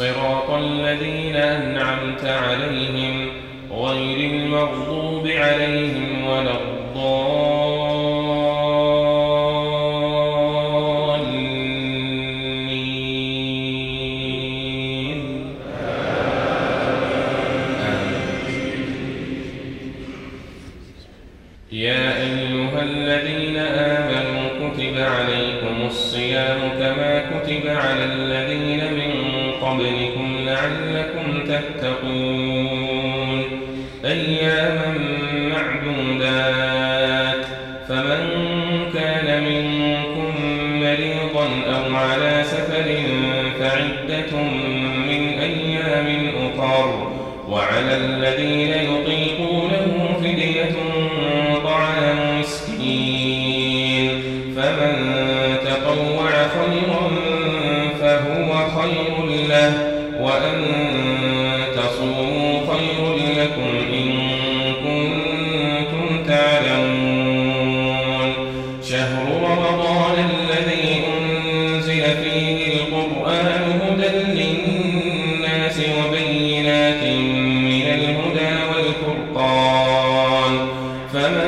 صراط الذين أنعمت عليهم غير المغضوب عليهم ولا الضالين. يا أيها الذين آمنوا كتب عليكم الصيام كما كتب على الذين من قبلكم لعلكم تتقون. أياما معدودات. فمن كان منكم مريضا أو على سفر فعدة من أيام أخر. وعلى الذين يطيقونه فدية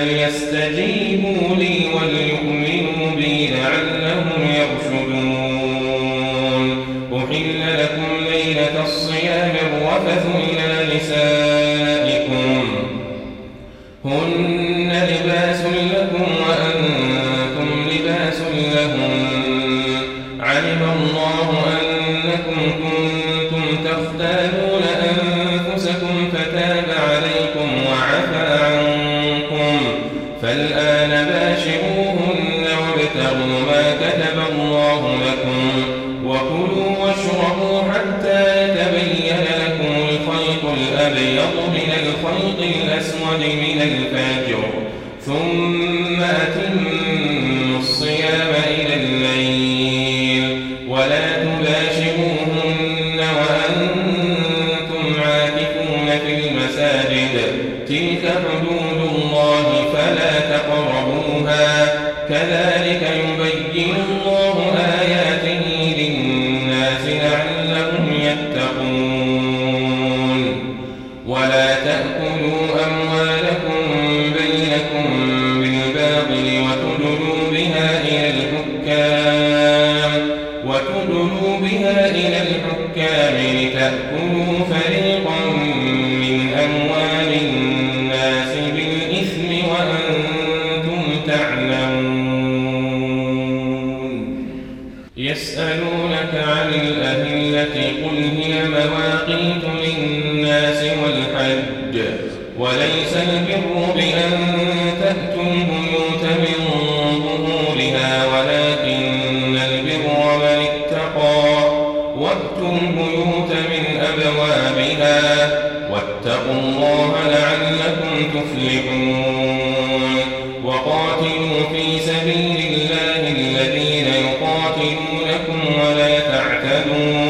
فليستجيبوا لي وليؤمنوا بي لعلهم يرشدون. أحل لكم ليلة الصيام الرفث إلى نسائكم. هن لباس لكم وأنتم لباس لهم. علم الله أنكم كنتم تختانون أنفسكم فتاب عليكم فالآن باشروهن وابتغوا ما كتب الله لكم وكلوا واشربوا حتى يتبين لكم الخيط الأبيض من الخيط الأسود من الفجر ثم أتموا الصيام إلى الليل. ولا تباشروهن وأنتم عاكفون في المساجد. تلك حدود فلا تقربوها. كذلك يبين الله آياته للناس لعلهم يتقون. ولا تأكلوا أموالكم بينكم بالباطل وتدلوا بها إلى الحكام. وتدلوا بها إلى الحكام لتأكلوا فريقا الأهلة قل هي مواقيت للناس والحج. وليس البر بأن تأتوا البيوت من ظهورها ولكن البر من اتقى. وأتوا البيوت من أبوابها واتقوا الله لعلكم تفلحون. وقاتلوا في سبيل الله الذين يقاتلونكم ولا تعتدوا.